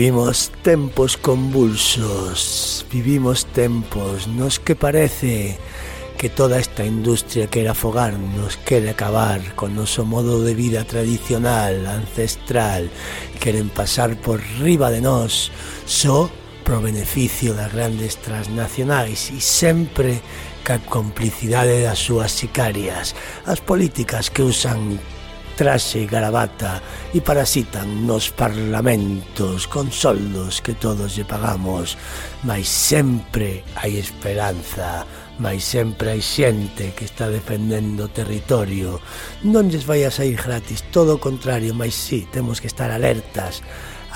Vivimos tempos convulsos, vivimos tempos nos que parece que toda esta industria quere afogarnos, quere acabar con noso modo de vida tradicional, ancestral, queren pasar por riba de nós, só pro beneficio das grandes transnacionais e sempre ca complicidade das súas sicarias, as políticas que usan traxe garabata e parasitan nos parlamentos con soldos que todos lle pagamos, mas sempre hai esperanza, mas sempre hai xente que está defendendo o territorio. Non lles vai a sair gratis, todo o contrario, mas sí, temos que estar alertas,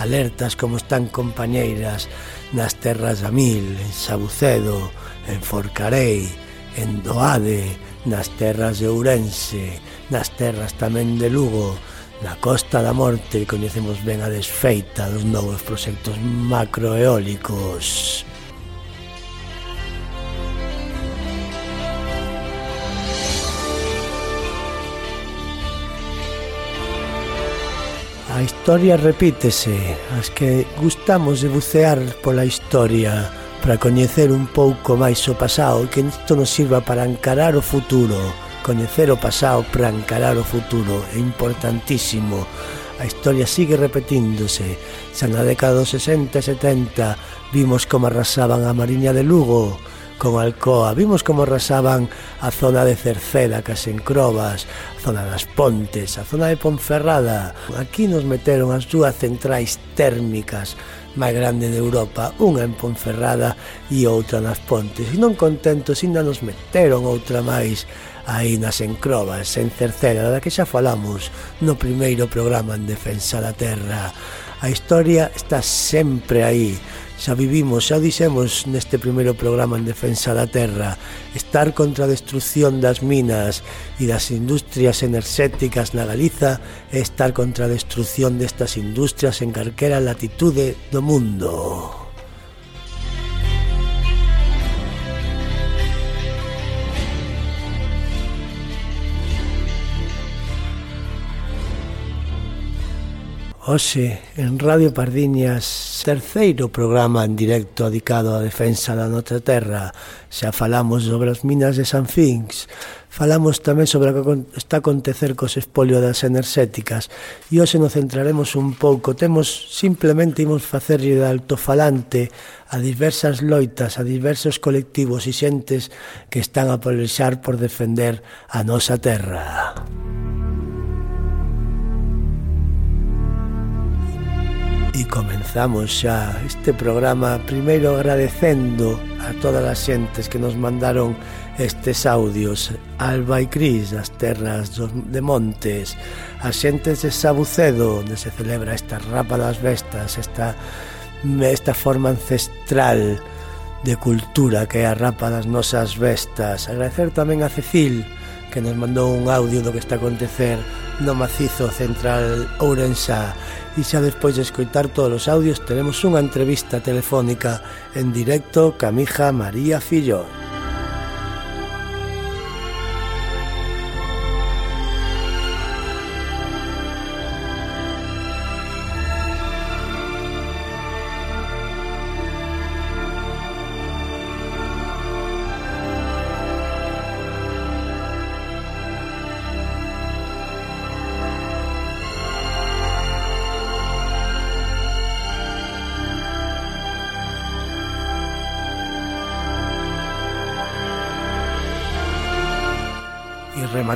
alertas como están compañeiras nas terras da Mil, en Sabucedo, en Forcarei, en Doade, nas terras de Ourense, nas terras tamén de Lugo, na Costa da Morte coñecemos ben a desfeita dos novos proxectos macroeólicos. A historia repítese, as que gustamos de bucear pola historia, para coñecer un pouco máis o pasado e que isto nos sirva para encarar o futuro. Coñecer o pasado para encarar o futuro é importantísimo. A historia sigue repetíndose. Xa na década dos 60 e 70 vimos como arrasaban a Mariña de Lugo, con Alcoa. Vimos como arrasaban a zona de Cerceda, Casencrobas, a zona das Pontes, a zona de Ponferrada. Aquí nos meteron as dúas centrais térmicas máis grande de Europa, unha en Ponferrada e outra nas Pontes. E non contentos, ainda nos meteron outra máis aí nas encrobas, en Cerceda, da que xa falamos no primeiro programa en Defensa da Terra. A historia está sempre aí, xa vivimos, xa dixemos neste primeiro programa en defensa da terra, estar contra a destrucción das minas e das industrias enerxéticas na Galiza estar contra a destrucción destas industrias en calquera latitude do mundo. Hoxe, en Radio Pardiñas, terceiro programa en directo dedicado á defensa da nosa terra. Xa falamos sobre as minas de San Finx, falamos tamén sobre o que está a acontecer cos espolio das enerxéticas e hoxe nos centraremos un pouco. Temos simplemente imos facerlle de altofalante a diversas loitas, a diversos colectivos e xentes que están a polexar por defender a nosa terra. Música E comenzamos xa este programa. Primeiro agradecendo a todas as xentes que nos mandaron estes audios. Alba e Cris, as terras dos, de Montes. A xentes de Sabucedo onde se celebra esta rapa das bestas esta, esta forma ancestral de cultura que é a rapa das nosas bestas. Agradecer tamén a Cecil que nos mandou un audio do que está a acontecer no macizo central Ourensa e xa despois de escoitar todos os audios teremos unha entrevista telefónica en directo ca mija María Fillón.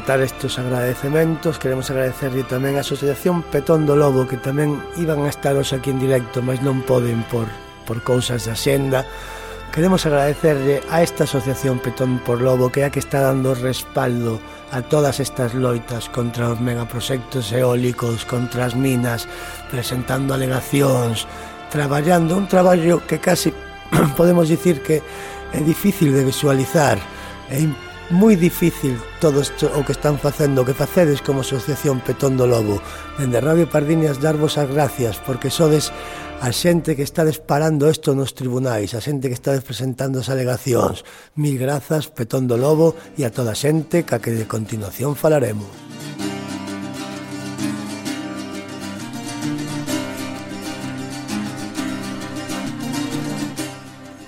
rematar estes agradecementos. Queremos agradecerlle tamén a Asociación Petón do Lobo que tamén iban a estar hoxe aquí en directo mas non poden por, por cousas de xenda Queremos agradecerlle a esta asociación Petón por Lobo que é a que está dando respaldo a todas estas loitas contra os megaproxectos eólicos, contra as minas, presentando alegacións, traballando. Un traballo que casi podemos dicir que é difícil de visualizar, é moi difícil todo isto, o que están facendo, o que facedes como asociación Petón do Lobo. Dende Radio Pardiñas darvos as gracias, porque sodes a xente que está desparando isto nos tribunais, a xente que está presentando as alegacións. Mil grazas, Petón do Lobo, e a toda a xente ca que de continuación falaremos.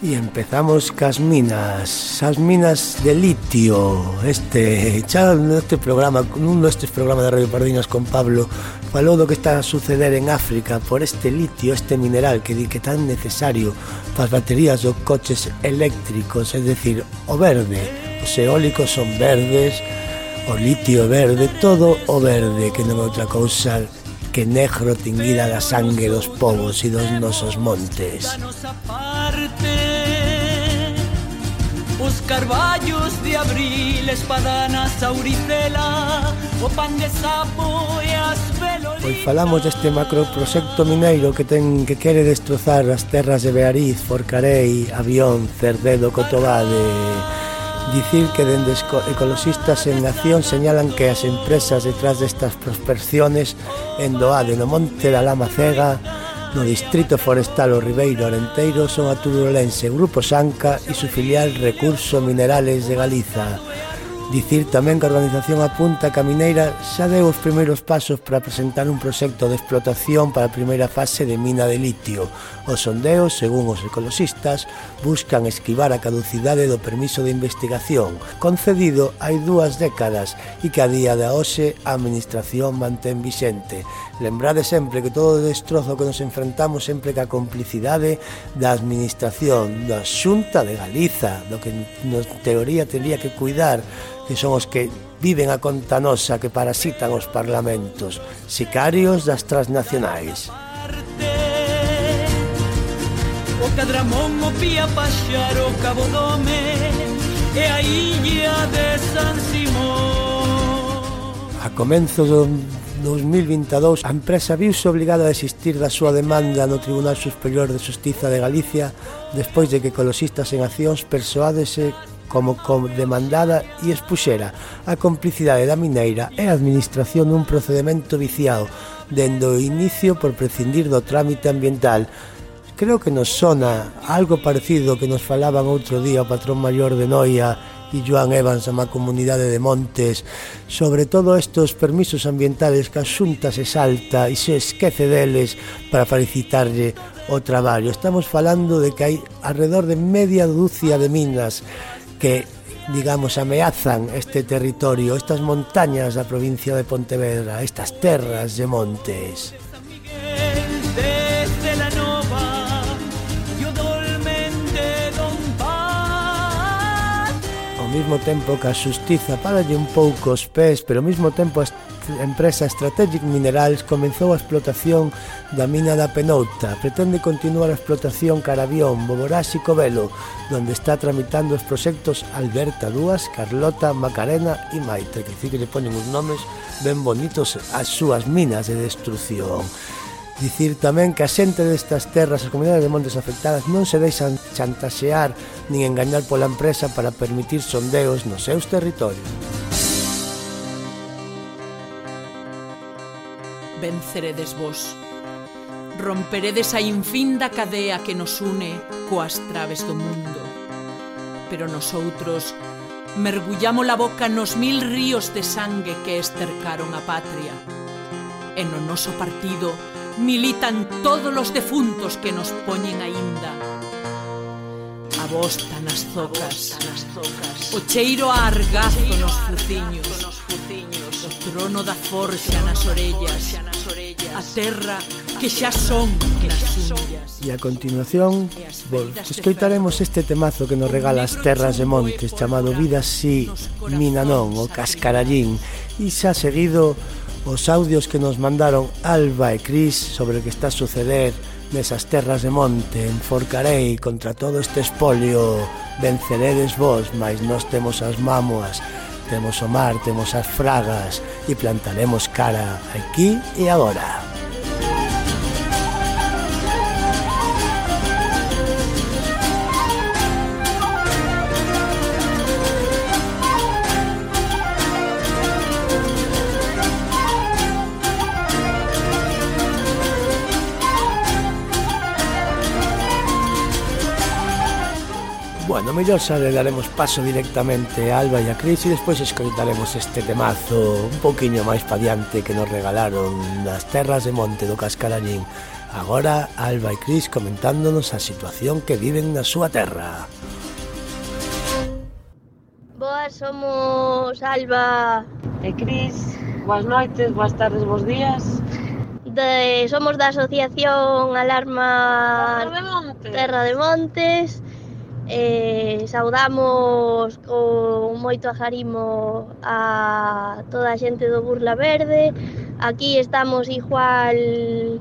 E empezamos cas minas, as minas de litio. Este, xa neste programa, nun destes programas de Radio Pardiñas con Pablo, falou do que está a suceder en África por este litio, este mineral que di que tan necesario para as baterías dos coches eléctricos, é dicir, o verde, os eólicos son verdes, o litio verde, todo o verde, que non é outra cousa que negro tinguida da sangue dos povos e dos nosos montes. Aparte os carballos de abril, espadanas auricela, o pan de sapo e as velolitas. Pois falamos deste macroproxecto mineiro que ten que quere destrozar as terras de Beariz, Forcarei, Avión, Cerdedo, Cotobade, dicir que dende ecologistas en Nación señalan que as empresas detrás destas prospecciones en Doade, no Monte da Lama Cega, no Distrito Forestal O Ribeiro Arenteiro son a turulense Grupo Sanca e su filial Recurso Minerales de Galiza. Dicir tamén que a organización Apunta Camineira xa deu os primeiros pasos para presentar un proxecto de explotación para a primeira fase de mina de litio. Os sondeos, según os ecologistas, buscan esquivar a caducidade do permiso de investigación, concedido hai dúas décadas e que a día de hoxe a administración mantén vixente. Lembrade sempre que todo o destrozo que nos enfrentamos sempre que a complicidade da administración, da xunta de Galiza, do que en teoría tendría que cuidar que son os que viven a conta nosa que parasitan os parlamentos, sicarios das transnacionais. O cadramón, o pía paxaro, o cabo dome e a illa de San Simón. A comenzo do 2022, a empresa viuse obligada a desistir da súa demanda no Tribunal Superior de Justiza de Galicia despois de que Colosistas en Accións persoádese como demandada e expuxera a complicidade da mineira e a administración dun procedimento viciado dende o inicio por prescindir do trámite ambiental creo que nos sona algo parecido que nos falaban outro día o patrón maior de Noia e Joan Evans a má comunidade de Montes sobre todo estos permisos ambientales que a xunta se salta e se esquece deles para felicitarlle o traballo. Estamos falando de que hai alrededor de media dúcia de minas que digamos, ameazan este territorio, estas montañas da provincia de Pontevedra, estas terras de montes. Ao mesmo tempo que a xustiza paralle un pouco os pés, pero ao mesmo tempo as empresa Strategic Minerals comenzou a explotación da mina da Penouta. Pretende continuar a explotación Carabión, Boborás e Covelo, donde está tramitando os proxectos Alberta Dúas, Carlota, Macarena e Maite, que que lle ponen uns nomes ben bonitos ás súas minas de destrucción. Dicir tamén que a xente destas terras, as comunidades de montes afectadas, non se deixan chantaxear nin engañar pola empresa para permitir sondeos nos seus territorios. venceredes vos. Romperedes a infinda cadea que nos une coas traves do mundo. Pero nosoutros mergullamos a boca nos mil ríos de sangue que estercaron a patria. E no noso partido militan todos os defuntos que nos poñen aínda. A vos tan as zocas, o cheiro a argazo nos fuciños, Trono da forxa nas orellas A terra que xa son nas unhas. E a continuación, vol, escoitaremos este temazo que nos regala as terras de montes Chamado Vida Si, Mina Non, o Cascarallín. E xa seguido os audios que nos mandaron Alba e Cris sobre o que está a suceder nesas terras de monte. Enforcarei contra todo este espolio. Venceredes vos, mas nós temos as mámoas temos o mar, temos as fragas e plantaremos cara aquí e agora. Bueno, mellor xa le daremos paso directamente a Alba e a Cris e despois escoitaremos este temazo un poquinho máis pa diante que nos regalaron nas terras de Monte do Cascarañín. Agora Alba e Cris comentándonos a situación que viven na súa terra. Boas, somos Alba e Cris. Boas noites, boas tardes, boas días. De, somos da asociación Alarma Terra de Montes. Terra de Montes eh, saudamos con moito agarimo a toda a xente do Burla Verde. Aquí estamos igual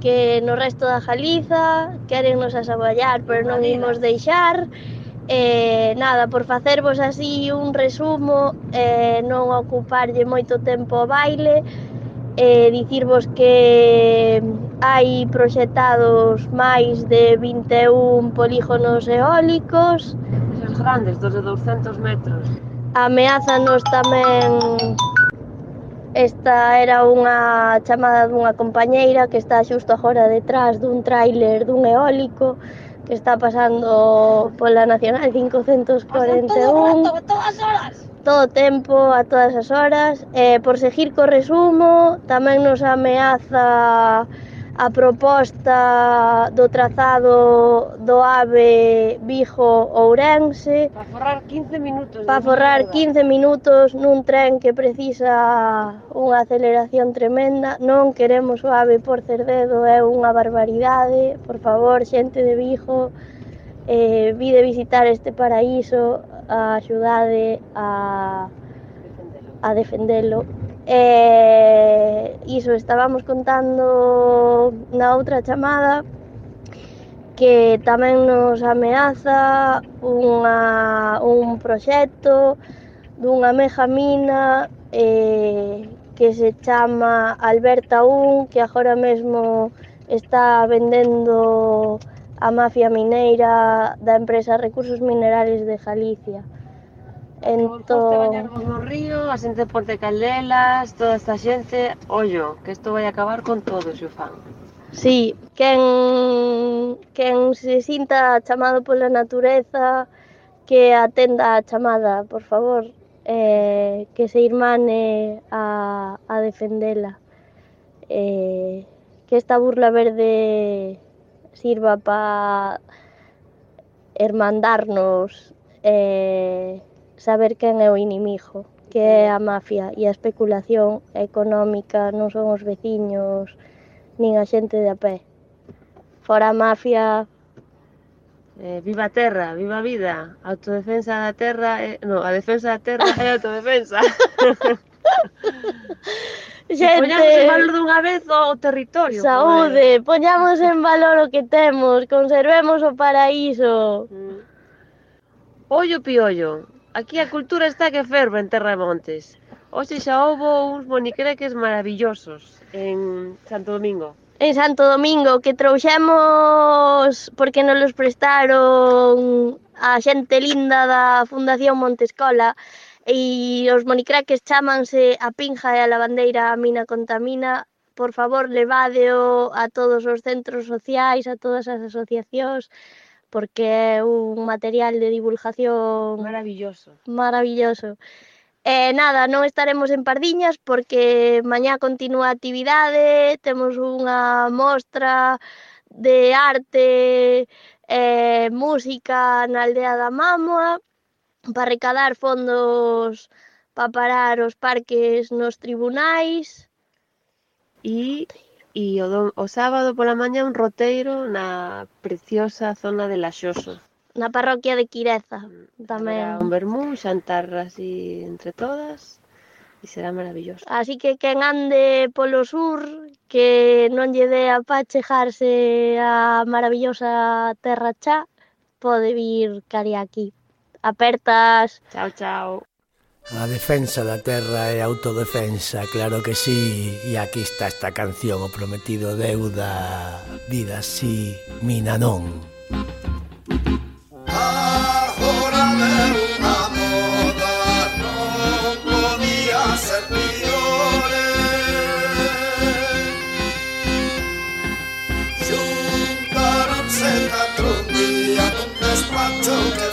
que no resto da Galiza, querennos asaballar, pero non imos deixar. Eh, nada, por facervos así un resumo, eh, non ocuparlle moito tempo o baile, eh, dicirvos que hai proxectados máis de 21 polígonos eólicos. Esos grandes, dos de 200 metros. Ameazanos tamén Esta era unha chamada dunha compañeira que está xusto agora detrás dun tráiler dun eólico que está pasando pola Nacional 541. Todo rato, todas horas todo tempo, a todas as horas. Eh, por seguir co resumo, tamén nos ameaza a proposta do trazado do AVE Vigo-Ourense. Para forrar 15 minutos. Para forrar 15 minutos nun tren que precisa unha aceleración tremenda. Non queremos o AVE por Cerdedo, é unha barbaridade. Por favor, xente de Vigo, eh, vide visitar este paraíso, axudade a, a defendelo. E iso estábamos contando na outra chamada que tamén nos ameaza unha, un proxecto dunha meja mina eh, que se chama Alberta 1, que agora mesmo está vendendo a mafia mineira da empresa Recursos Minerales de Galicia. Entón... no río, a xente de Ponte Caldelas, toda esta xente, ollo, que isto vai acabar con todo, se o fan. Sí, quen, quen se sinta chamado pola natureza, que atenda a chamada, por favor, eh, que se irmane a, a defendela. Eh, que esta burla verde sirva para hermandarnos eh, saber quen é o inimigo, que é a mafia e a especulación económica, non son os veciños nin a xente de a pé. Fora a mafia, Eh, viva a terra, viva a vida, autodefensa da terra, é... no, a defensa da terra é autodefensa. Xente, poñamos en valor dunha vez o territorio. Saúde, joder. poñamos en valor o que temos, conservemos o paraíso. Mm. Ollo piollo, Aquí a cultura está que ferve en Terra Montes. Hoxe xa houbo uns monicreques maravillosos en Santo Domingo. En Santo Domingo, que trouxemos porque nos los prestaron a xente linda da Fundación Montescola e os monicraques chamanse a pinja e a lavandeira a mina contamina por favor, levádeo a todos os centros sociais, a todas as asociacións, porque é un material de divulgación maravilloso. Maravilloso. E nada, non estaremos en Pardiñas porque mañá continúa a actividade, temos unha mostra de arte e música na aldea da Mámoa para recadar fondos para parar os parques nos tribunais. E E o, do, o sábado pola mañá un roteiro na preciosa zona de Laxoso. Na parroquia de Quireza mm, tamén. Era un vermú, xantar así entre todas e será maravilloso. Así que quen ande polo sur, que non lle dé a pachejarse a maravillosa terra chá, pode vir cari aquí. Apertas. Chao, chao. A defensa da terra é autodefensa, claro que sí, e aquí está esta canción, o prometido deuda, dida sí, mina non. Agora meu namoda non podía ser piore Xuntaronse catro un día nun despacho que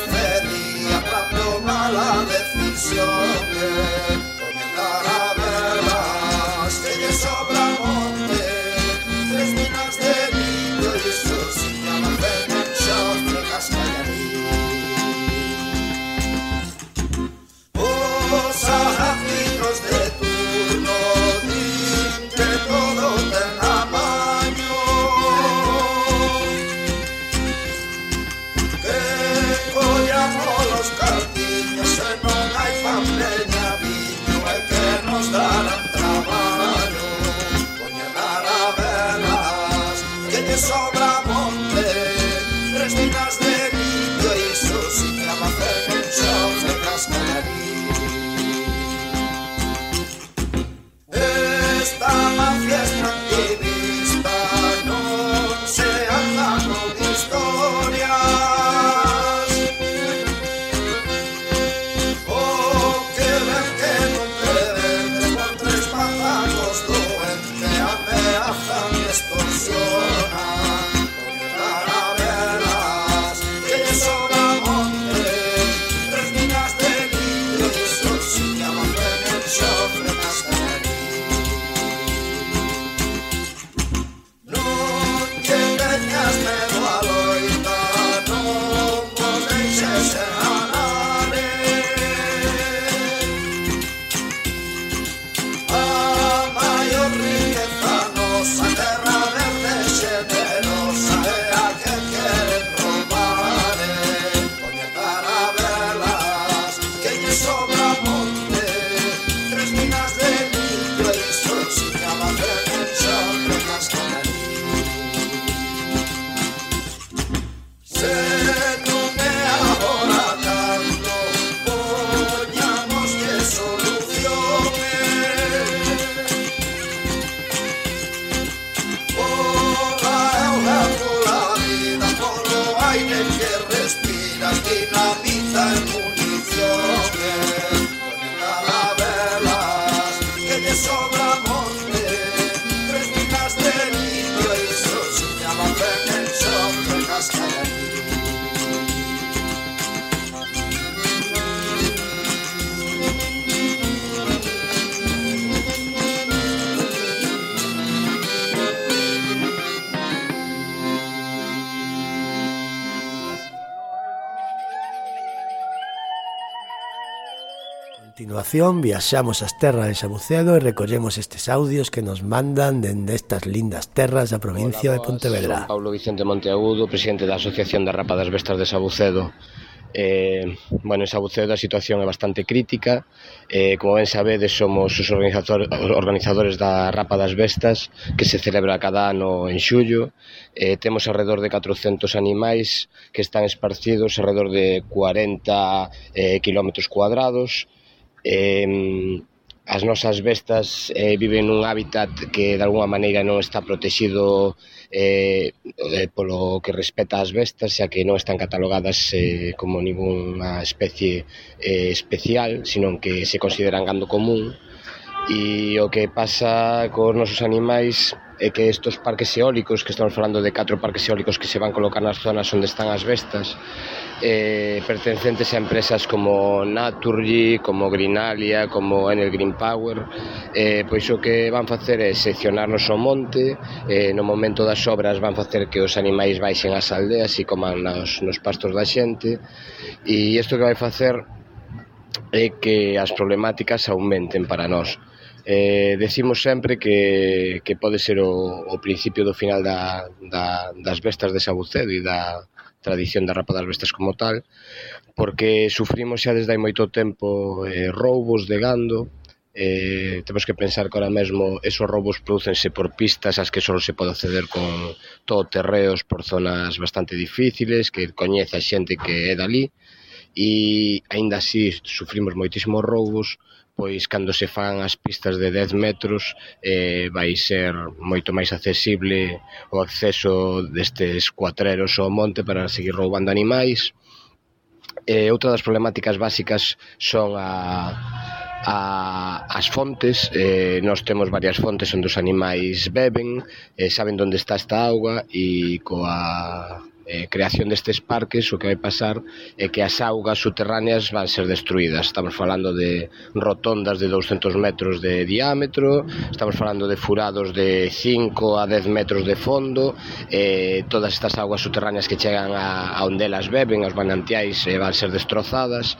continuación viaxamos ás terras de Sabucedo e recollemos estes audios que nos mandan dende estas lindas terras da provincia Hola, de Pontevedra. Son Pablo Vicente Monteagudo, presidente da Asociación da Rapa das Bestas de Sabucedo. Eh, bueno, en Sabucedo a situación é bastante crítica eh, Como ben sabedes, somos os organizador, organizadores da Rapa das Bestas Que se celebra cada ano en xullo eh, Temos alrededor de 400 animais que están esparcidos alrededor de 40 eh, kilómetros cuadrados Eh, as nosas bestas eh, viven nun hábitat que de alguma maneira non está protegido eh, eh, polo que respeta as bestas, xa que non están catalogadas eh, como ninguna especie eh, especial, sino que se consideran gando común. E o que pasa cos nosos animais é que estos parques eólicos, que estamos falando de catro parques eólicos que se van colocar nas zonas onde están as bestas, eh, pertencentes a empresas como Naturgy, como Greenalia, como Enel Green Power, eh, pois o que van facer é seccionarnos o monte, eh, no momento das obras van facer que os animais baixen ás aldeas e coman nos, nos pastos da xente, e isto que vai facer é que as problemáticas aumenten para nós eh, decimos sempre que, que pode ser o, o principio do final da, da, das bestas de Sabucedo e da tradición da rapa das bestas como tal, porque sufrimos xa desde hai moito tempo eh, roubos de gando, eh, temos que pensar que ahora mesmo esos roubos producense por pistas as que só se pode acceder con todo terreos por zonas bastante difíciles, que coñece a xente que é dali, e aínda así sufrimos moitísimos roubos, pois cando se fan as pistas de 10 metros eh, vai ser moito máis accesible o acceso destes cuatreros ao monte para seguir roubando animais. eh, outra das problemáticas básicas son a a, as fontes, eh, nós temos varias fontes onde os animais beben, eh, saben onde está esta auga e coa eh, creación destes parques o que vai pasar é que as augas subterráneas van ser destruídas. Estamos falando de rotondas de 200 metros de diámetro, estamos falando de furados de 5 a 10 metros de fondo, eh, todas estas augas subterráneas que chegan a, a onde elas beben, aos manantiais, eh, van ser destrozadas.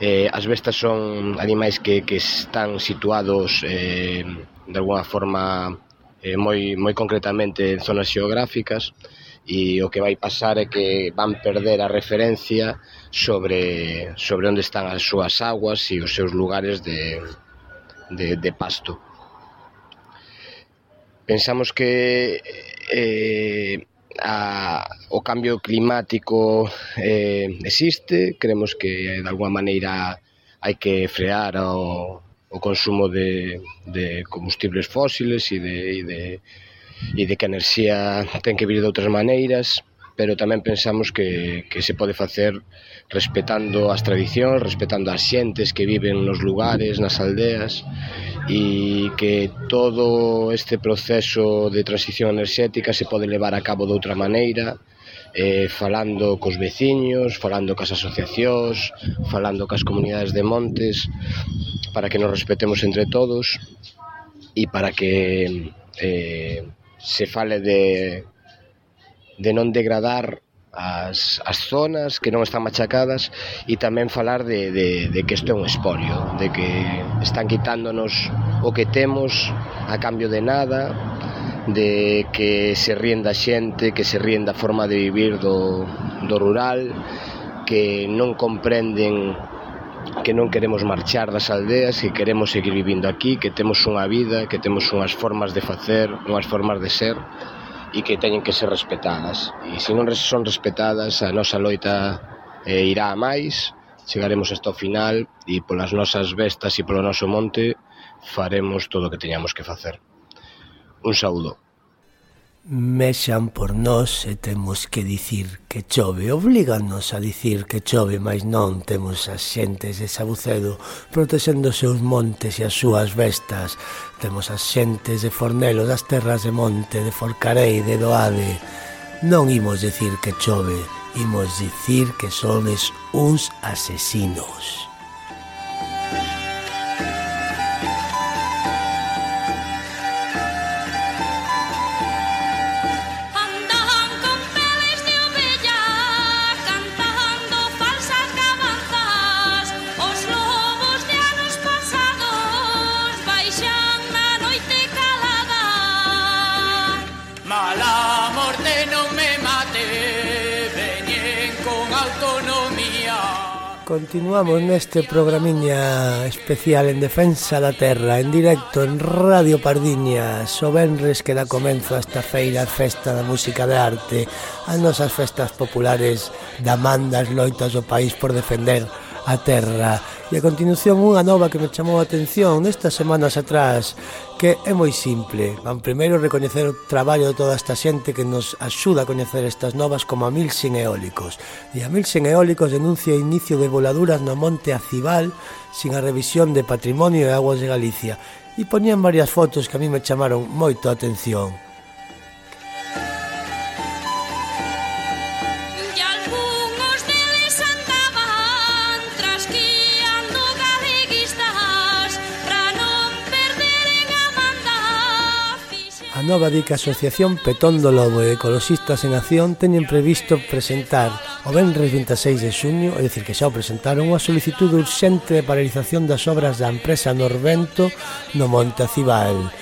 Eh, as bestas son animais que, que están situados eh, de alguna forma eh, moi, moi concretamente en zonas xeográficas e o que vai pasar é que van perder a referencia sobre, sobre onde están as súas aguas e os seus lugares de, de, de pasto. Pensamos que eh, a, o cambio climático eh, existe, creemos que de alguma maneira hai que frear o, o consumo de, de combustibles fósiles e de, e de e de que a enerxía ten que vir de outras maneiras, pero tamén pensamos que, que se pode facer respetando as tradicións, respetando as xentes que viven nos lugares, nas aldeas e que todo este proceso de transición enerxética se pode levar a cabo de outra maneira eh, falando cos veciños, falando cas asociacións, falando cas comunidades de montes para que nos respetemos entre todos e para que eh, se fale de, de non degradar as, as zonas que non están machacadas e tamén falar de, de, de que isto é un esporio, de que están quitándonos o que temos a cambio de nada, de que se rienda xente, que se rienda a forma de vivir do, do rural, que non comprenden que non queremos marchar das aldeas, que queremos seguir vivindo aquí, que temos unha vida, que temos unhas formas de facer, unhas formas de ser e que teñen que ser respetadas. E se non son respetadas, a nosa loita eh, irá a máis, chegaremos hasta o final e polas nosas bestas e polo noso monte faremos todo o que teñamos que facer. Un saúdo mexan por nós e temos que dicir que chove. Oblíganos a dicir que chove, mas non temos as xentes de Sabucedo protexendo os seus montes e as súas vestas. Temos as xentes de Fornelo, das terras de Monte, de Forcarei, de Doade. Non imos dicir que chove, imos dicir que sodes uns asesinos. Continuamos neste programiña especial en Defensa da Terra En directo en Radio Pardiña. So venres que da comenzo a esta feira Festa da Música de Arte As nosas festas populares da man das loitas do país por defender a terra. E a continuación unha nova que me chamou a atención nestas semanas atrás, que é moi simple. Van primeiro recoñecer o traballo de toda esta xente que nos axuda a coñecer estas novas como a Milsen Eólicos. E a Milsen Eólicos denuncia inicio de voladuras no monte Acibal sin a revisión de patrimonio e aguas de Galicia. E poñían varias fotos que a mí me chamaron moito a atención. Nova di que a Asociación Petón do Lobo e Ecoloxistas en Acción teñen previsto presentar o venres 26 de xuño, é dicir que xa o presentaron, unha solicitude urxente de paralización das obras da empresa Norvento no Monte Acibal.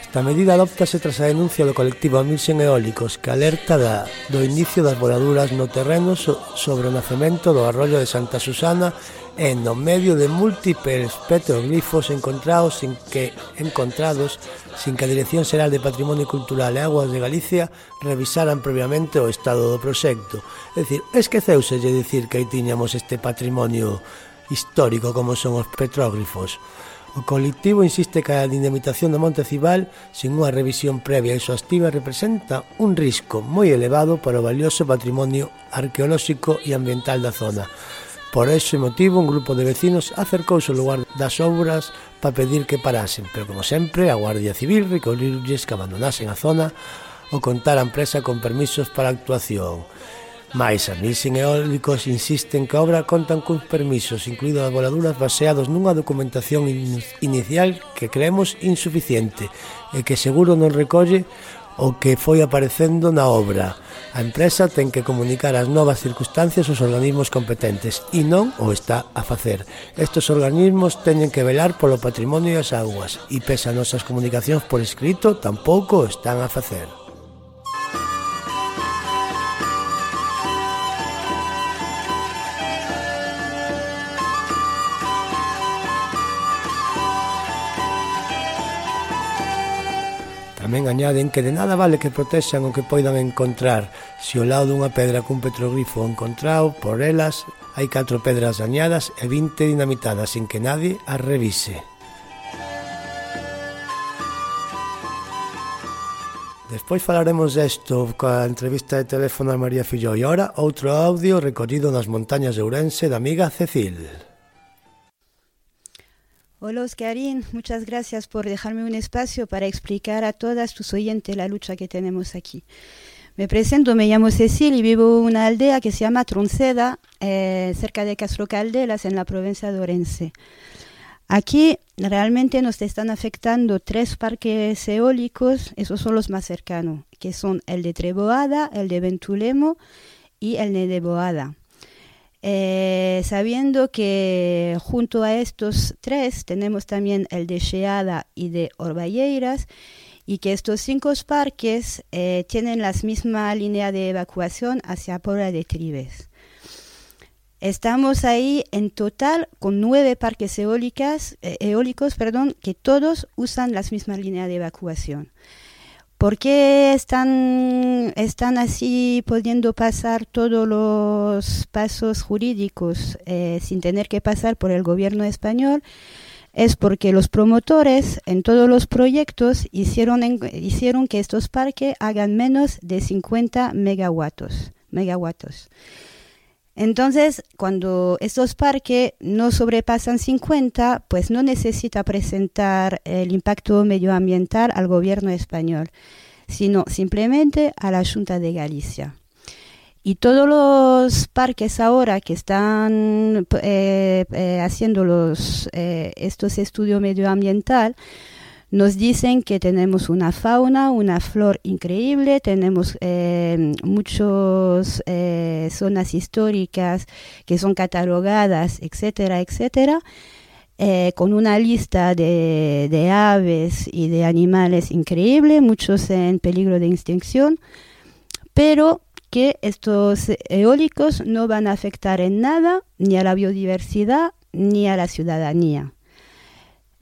Esta medida adoptase tras a denuncia do colectivo Amilsen Eólicos que alerta da, do inicio das voladuras no terreno so, sobre o nacemento do arroyo de Santa Susana e no medio de múltiples petroglifos encontrados sin que encontrados sin que a Dirección Xeral de Patrimonio Cultural e Aguas de Galicia revisaran previamente o estado do proxecto. É dicir, esqueceuse de dicir que aí tiñamos este patrimonio histórico como son os petróglifos. O colectivo insiste que a dinamitación do Monte Cibal sin unha revisión previa e exhaustiva representa un risco moi elevado para o valioso patrimonio arqueolóxico e ambiental da zona Por ese motivo, un grupo de vecinos acercouse ao lugar das obras para pedir que parasen, pero como sempre, a Guardia Civil recollirlles que abandonasen a zona ou contar a empresa con permisos para a actuación. Mais a Nisen Eólicos insisten que a obra contan cuns permisos, incluído as voladuras baseados nunha documentación in inicial que creemos insuficiente e que seguro non recolle o que foi aparecendo na obra. A empresa ten que comunicar as novas circunstancias aos organismos competentes e non o está a facer. Estos organismos teñen que velar polo patrimonio e as augas e pese a nosas comunicacións por escrito tampouco están a facer. Tamén añaden que de nada vale que protexan o que poidan encontrar se ao lado dunha pedra cun petroglifo encontrado por elas hai catro pedras dañadas e 20 dinamitadas sin que nadie as revise. Despois falaremos desto coa entrevista de teléfono a María Filló e ora outro audio recollido nas montañas de Ourense da amiga Cecil. Hola Oscarín, muchas gracias por dejarme un espacio para explicar a todas tus oyentes la lucha que tenemos aquí. Me presento, me llamo Cecil y vivo en una aldea que se llama Tronceda, eh, cerca de Castro Caldelas, en la provincia de Orense. Aquí realmente nos están afectando tres parques eólicos, esos son los más cercanos, que son el de Treboada, el de Ventulemo y el de Boada. Eh, sabiendo que junto a estos tres tenemos también el de Sheada y de Orballeiras y que estos cinco parques eh, tienen la misma línea de evacuación hacia Pobla de Tribes. Estamos ahí en total con nueve parques eólicas, eh, eólicos perdón, que todos usan las mismas líneas de evacuación. ¿Por qué están, están así pudiendo pasar todos los pasos jurídicos eh, sin tener que pasar por el gobierno español? es porque los promotores en todos los proyectos hicieron, hicieron que estos parques hagan menos de 50 megawatts. megawatts. Entonces, cuando estos parques no sobrepasan 50, pues no necesita presentar el impacto medioambiental al gobierno español, sino simplemente a la Junta de Galicia. Y todos los parques ahora que están eh, eh, haciendo eh, estos estudios medioambientales, nos dicen que tenemos una fauna, una flor increíble, tenemos eh, muchas eh, zonas históricas que son catalogadas, etcétera, etcétera, eh, con una lista de, de, aves y de animales increíble, muchos en peligro de extinción, pero que estos eólicos no van a afectar en nada ni a la biodiversidad ni a la ciudadanía.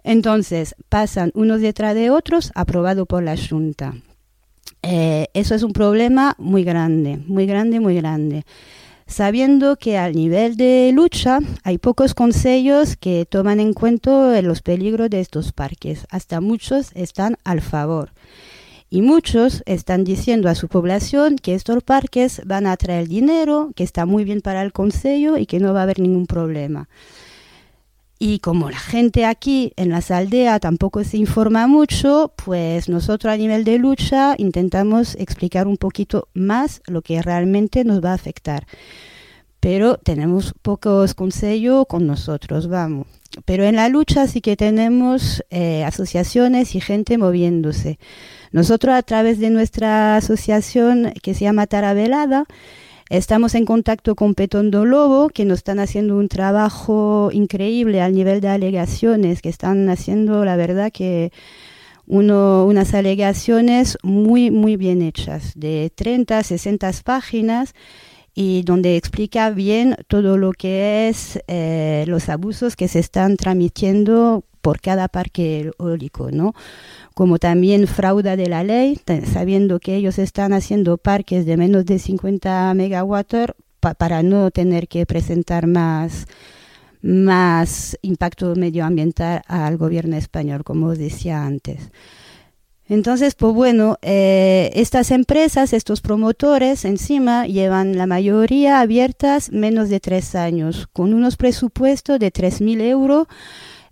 Entonces, pasan unos detrás de otros, aprobado por la Junta. Eh, eso es un problema muy grande, muy grande, muy grande. Sabiendo que al nivel de lucha hay pocos consejos que toman en cuenta los peligros de estos parques. Hasta muchos están al favor. Y muchos están diciendo a su población que estos parques van a traer dinero, que está muy bien para el consejo y que no va a haber ningún problema. Y como la gente aquí en las aldeas tampoco se informa mucho, pues nosotros a nivel de lucha intentamos explicar un poquito más lo que realmente nos va a afectar. Pero tenemos pocos consejos con nosotros, vamos. Pero en la lucha sí que tenemos eh, asociaciones y gente moviéndose. Nosotros a través de nuestra asociación que se llama Tarabelada, Estamos en contacto con Petondo Lobo, que nos están haciendo un trabajo increíble al nivel de alegaciones, que están haciendo, la verdad, que uno, unas alegaciones muy, muy bien hechas, de 30, 60 páginas, y donde explica bien todo lo que es eh, los abusos que se están transmitiendo por cada parque eólico, ¿no? Como también fraude de la ley, sabiendo que ellos están haciendo parques de menos de 50 megawatts para no tener que presentar más, más impacto medioambiental al gobierno español, como os decía antes. Entonces, pues bueno, eh, estas empresas, estos promotores encima llevan la mayoría abiertas menos de tres años, con unos presupuestos de 3.000 euros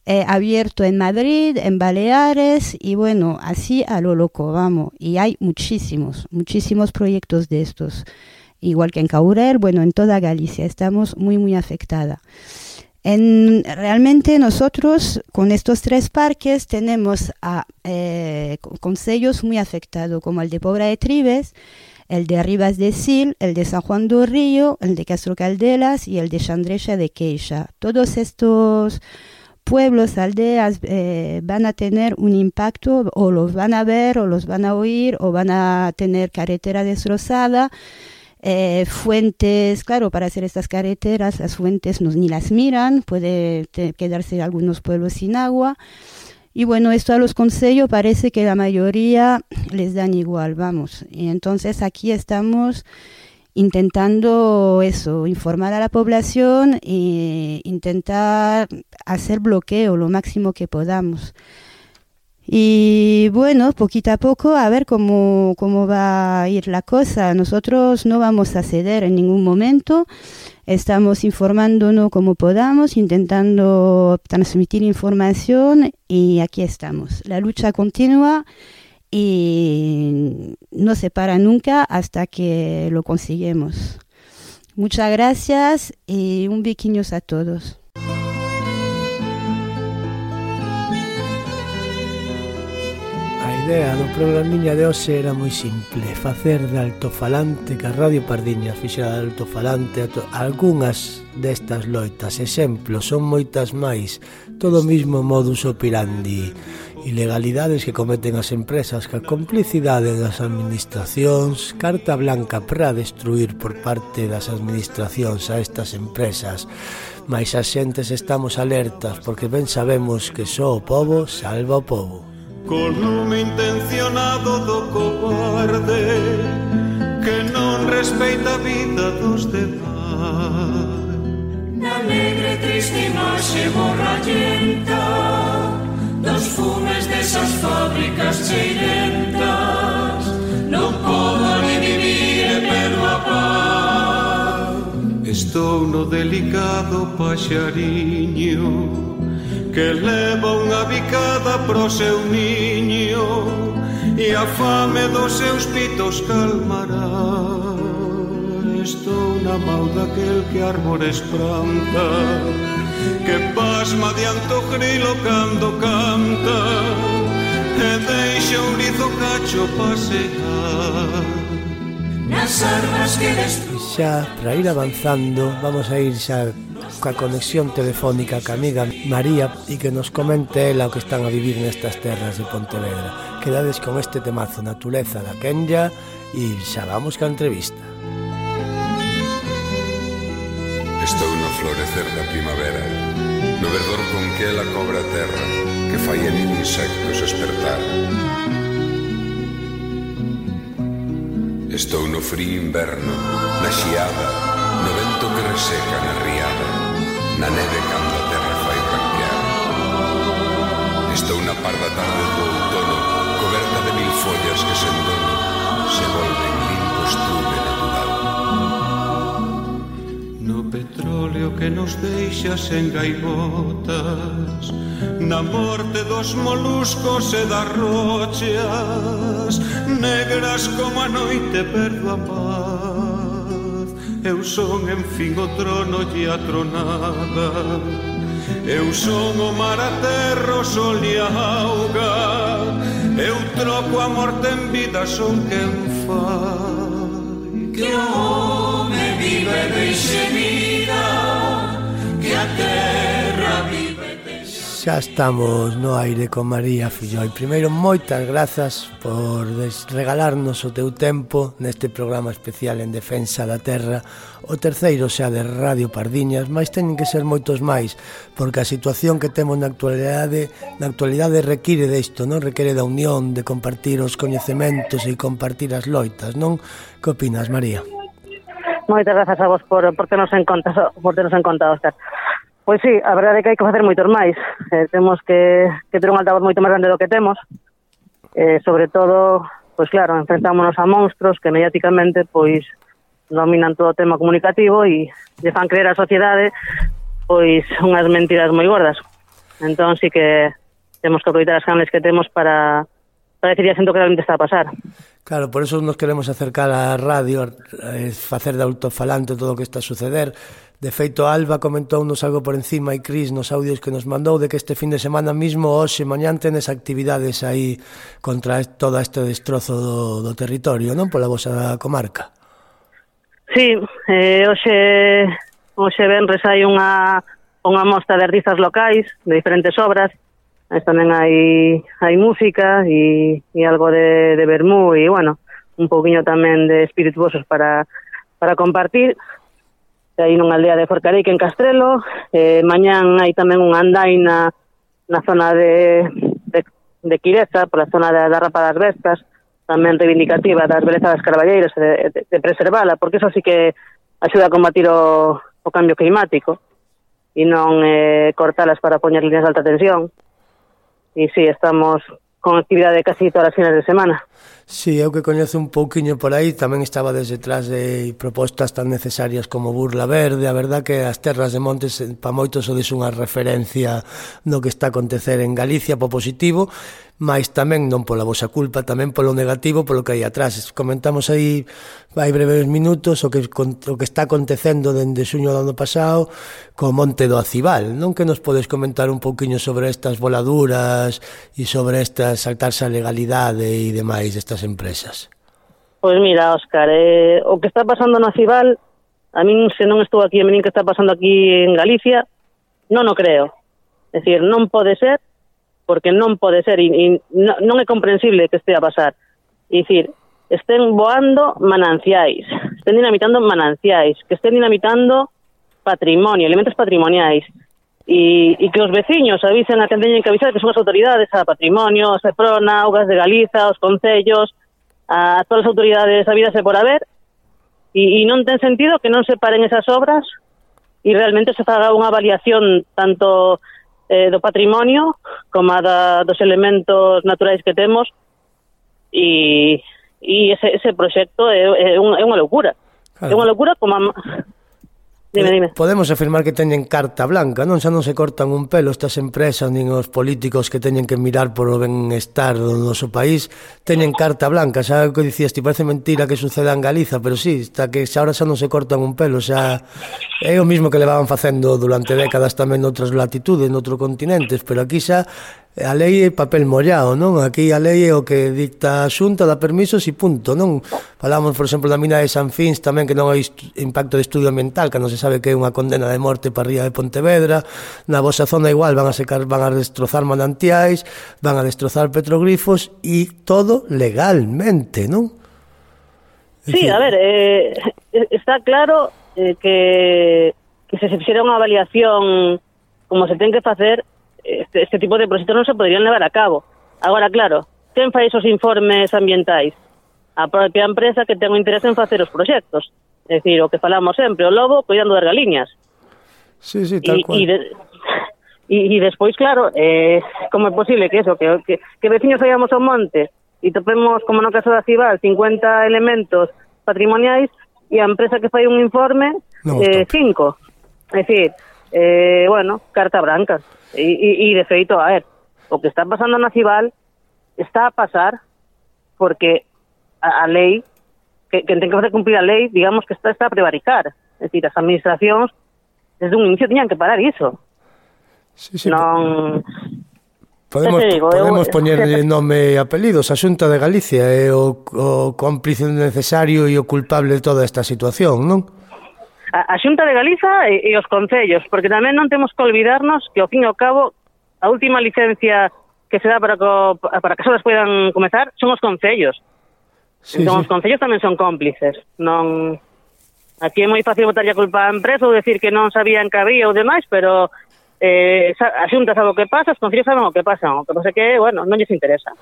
eh, abierto en Madrid, en Baleares y bueno, así a lo loco, vamos. Y hay muchísimos, muchísimos proyectos de estos. Igual que en Caurel, bueno, en toda Galicia estamos muy, muy afectada. En, realmente nosotros con estos tres parques tenemos a eh, consejos muy afectados, como el de Pobra de Tribes, el de Rivas de Sil, el de San Juan do Río, el de Castro Caldelas y el de Chandrecha de Queixa. Todos estos pueblos, aldeas eh, van a tener un impacto o los van a ver o los van a oír o van a tener carretera destrozada. Eh, fuentes, claro, para hacer estas carreteras, las fuentes no, ni las miran, puede quedarse algunos pueblos sin agua. Y bueno, esto a los consejos parece que la mayoría les dan igual, vamos. Y entonces aquí estamos intentando eso, informar a la población e intentar hacer bloqueo lo máximo que podamos. Y bueno, poquito a poco a ver cómo, cómo va a ir la cosa. Nosotros no vamos a ceder en ningún momento. Estamos informándonos como podamos, intentando transmitir información y aquí estamos. La lucha continúa y no se para nunca hasta que lo conseguimos. Muchas gracias y un biquiños a todos. A idea do programiña de hoxe era moi simple Facer de altofalante que a Radio Pardiña fixera de altofalante algunhas destas loitas, exemplos, son moitas máis Todo o mismo modus operandi ilegalidades que cometen as empresas ca complicidade das administracións, carta blanca para destruir por parte das administracións a estas empresas. Mais as xentes estamos alertas porque ben sabemos que só o povo salva o povo. Colume intencionado do cobarde que non respeita a vida dos demais. Na alegre triste imaxe borrallenta Dos fumes desas fábricas cheirentas Non podo ni vivir e perdo a paz Estou no delicado paxariño Que leva unha bicada pro seu niño E a fame dos seus pitos calmará. Estou na mau daquel que árbores planta Que fantasma de Antogrilo cando canta E deixa un rizo cacho pasear Nas armas que destruí Xa, para ir avanzando, vamos a ir xa coa conexión telefónica ca amiga María e que nos comente ela o que están a vivir nestas terras de Pontevedra. Quedades con este temazo Natureza da Kenya e xa vamos ca entrevista. Estou no florecer da primavera No verdor con que ela cobra a terra que fai a mil insectos espertar. Estou no frío inverno, na xiada, no vento que reseca na riada, na neve cando a terra fai branquear. Estou na parda tarde do outono, coberta de mil follas que sen dono se volven limpos tuve natural. Petróleo que nos deixa sen gaivotas Na morte dos moluscos e das rochas Negras como a noite perdo a paz. Eu son en fin o trono e a tronada. Eu son o mar a terra, o sol e a auga. Eu troco a morte en vida, son quen fai. Que honra viva e deixe vida que a terra vive Xa estamos no aire con María Filloi Primeiro, moitas grazas por regalarnos o teu tempo Neste programa especial en Defensa da Terra O terceiro xa de Radio Pardiñas Mas teñen que ser moitos máis Porque a situación que temos na actualidade Na actualidade require desto, non? Require da unión, de compartir os coñecementos E compartir as loitas, non? Que opinas, María? Moitas grazas a vos por, por ternos en conta, por ternos en conta, Óscar. Pois sí, a verdade é que hai que facer moitos máis. Eh, temos que, que ter un altavoz moito máis grande do que temos. Eh, sobre todo, pois claro, enfrentámonos a monstruos que mediáticamente pois dominan todo o tema comunicativo e lle fan creer a sociedade pois unhas mentiras moi gordas. Entón sí que temos que aproveitar as canles que temos para parecería sendo que realmente está a pasar. Claro, por eso nos queremos acercar á radio, facer eh, de autofalante todo o que está a suceder. De feito, Alba comentou nos algo por encima e Cris nos audios que nos mandou de que este fin de semana mismo, hoxe, mañán, tenes actividades aí contra todo este destrozo do, do territorio, non? Pola vosa comarca. Sí, eh, hoxe, hoxe Benres hai unha, unha mostra de artistas locais de diferentes obras Mas tamén hai, hai música e, e algo de, de vermú e, bueno, un pouquiño tamén de espirituosos para, para compartir. E hai nunha aldea de Forcareique en Castrelo. Eh, mañán hai tamén unha andaina na zona de, de, de Quireza, pola zona da, da Rapa das Vestas, tamén reivindicativa das belezas das carballeiras de, de, de preservala, porque eso sí que axuda a combatir o, o cambio climático e non eh, cortalas para poñer líneas de alta tensión. E sí, estamos con actividade casi todas as fines de semana. Si, sí, eu que coñezo un pouquiño por aí tamén estaba desde de propostas tan necesarias como Burla Verde, a verdad que as terras de Montes eh, pa moitos sodes unha referencia no que está a acontecer en Galicia po positivo, mas tamén non pola vosa culpa, tamén polo negativo, polo que hai atrás. Comentamos aí hai breves minutos o que o que está acontecendo dende xuño do ano pasado co Monte do Acibal. Non que nos podes comentar un pouquiño sobre estas voladuras e sobre estas saltarse a legalidade e demais, estas empresas? Pois mira, Óscar, eh, o que está pasando na Cibal, a min se non estou aquí, a min que está pasando aquí en Galicia, non o creo. É dicir, non pode ser, porque non pode ser, e, e non é comprensible que estea a pasar. É dicir, estén voando mananciais, estén dinamitando mananciais, que estén dinamitando patrimonio, elementos patrimoniais, e, e que os veciños avisen a quen teñen que avisar, que son as autoridades, a Patrimonio, a Seprona, Augas de Galiza, os Concellos, a todas as autoridades habidas e por haber, e, e non ten sentido que non se paren esas obras e realmente se faga unha avaliación tanto eh, do patrimonio como a da, dos elementos naturais que temos e, e ese, ese proxecto é, é, unha, é unha locura. Claro. É unha locura como a, Dime, dime. Podemos afirmar que teñen carta blanca, non? Xa non se cortan un pelo estas empresas nin os políticos que teñen que mirar por o benestar do noso país, teñen carta blanca, xa que dicías, ti parece mentira que suceda en Galiza, pero sí, está que xa ahora xa non se cortan un pelo, xa é o mismo que levaban facendo durante décadas tamén noutras latitudes, noutros continentes, pero aquí xa A lei é papel mollado, non? Aquí a lei é o que dicta a xunta, dá permisos e punto, non? Falamos, por exemplo, da mina de San Fins tamén que non hai impacto de estudio ambiental, que non se sabe que é unha condena de morte para Ría de Pontevedra. Na vosa zona igual van a secar, van a destrozar manantiais, van a destrozar petroglifos e todo legalmente, non? Sí, a ver, eh, está claro eh, que, que se se fixera unha avaliación como se ten que facer, este, este tipo de proxectos non se poderían levar a cabo. Agora, claro, quen fai esos informes ambientais? A propia empresa que ten o interés en facer os proxectos. É dicir, o que falamos sempre, o lobo cuidando das galiñas. Sí, sí, tal e, cual. E, de, e, e despois, claro, eh, como é posible que eso, que, que, que veciños vayamos ao monte e topemos, como no caso da Cibal, 50 elementos patrimoniais e a empresa que fai un informe, no, eh, cinco. É dicir, eh, bueno, carta branca. E, e, e de feito, a ver, o que está pasando na Cibal está a pasar porque a, a lei que, que ten que facer cumprir a lei, digamos que está, está a prevaricar. É dicir, as administracións desde un inicio tiñan que parar iso. Sí, sí, non... Podemos, digo, podemos eu... poñerlle nome e apelidos A Xunta de Galicia é o, o cómplice necesario e o culpable de toda esta situación, non? a, a Xunta de Galiza e, e os concellos, porque tamén non temos que olvidarnos que, ao fin e ao cabo, a última licencia que se dá para co, para que as obras poidan comezar son os concellos. Sí, entón, sí. os concellos tamén son cómplices. Non... Aquí é moi fácil botarlle a culpa á empresa ou decir que non sabían que había ou demais, pero eh, a xunta sabe o que pasa, os concellos saben o que pasa, o que pasa que, bueno, non lles interesa.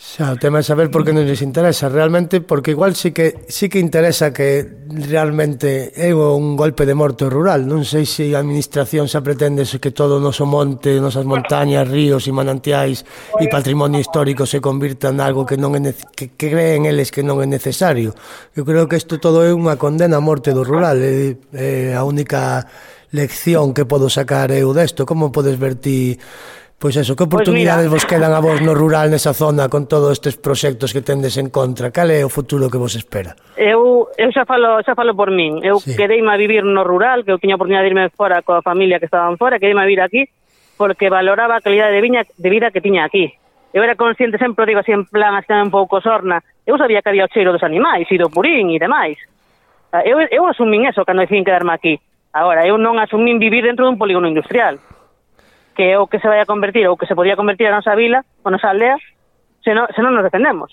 Xa, o tema é saber por que non lles interesa realmente, porque igual sí que sí que interesa que realmente é un golpe de morte rural. Non sei se a administración xa pretende que todo o noso monte, nosas montañas, ríos e manantiais e patrimonio histórico se convirta en algo que non é que, que creen eles que non é necesario. Eu creo que isto todo é unha condena a morte do rural, é, é a única lección que podo sacar eu desto. Como podes ver ti Pois eso, que pois oportunidades pues vos quedan a vos no rural nesa zona con todos estes proxectos que tendes en contra? Cal é o futuro que vos espera? Eu, eu xa, falo, xa falo por min. Eu sí. quedeime a vivir no rural, que eu tiña oportunidade de irme fora coa familia que estaban fora, quedeime a vivir aquí porque valoraba a calidade de, viña, de vida que tiña aquí. Eu era consciente, sempre digo así en plan, así un pouco sorna, eu sabía que había o cheiro dos animais e do purín e demais. Ah, eu, eu asumín eso cando decidín quedarme aquí. Agora, eu non asumín vivir dentro dun polígono industrial que é o que se vai a convertir ou que se podía convertir a nosa vila, a nosa aldea, se non, se non nos defendemos.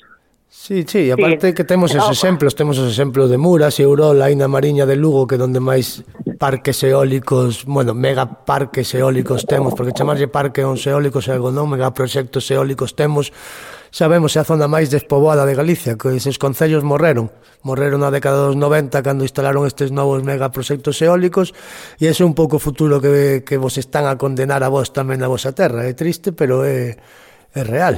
Sí, sí, aparte sí. que temos esos exemplos, temos os exemplos de Muras e Urola, aí na Mariña de Lugo, que donde máis parques eólicos, bueno, mega parques eólicos temos, porque chamarlle parque a uns eólicos é algo non, mega proxectos eólicos temos, sabemos é a zona máis despoboada de Galicia, que eses concellos morreron. Morreron na década dos 90 cando instalaron estes novos megaproxectos eólicos e ese é un pouco o futuro que, que vos están a condenar a vos tamén na vosa terra. É triste, pero é, é real.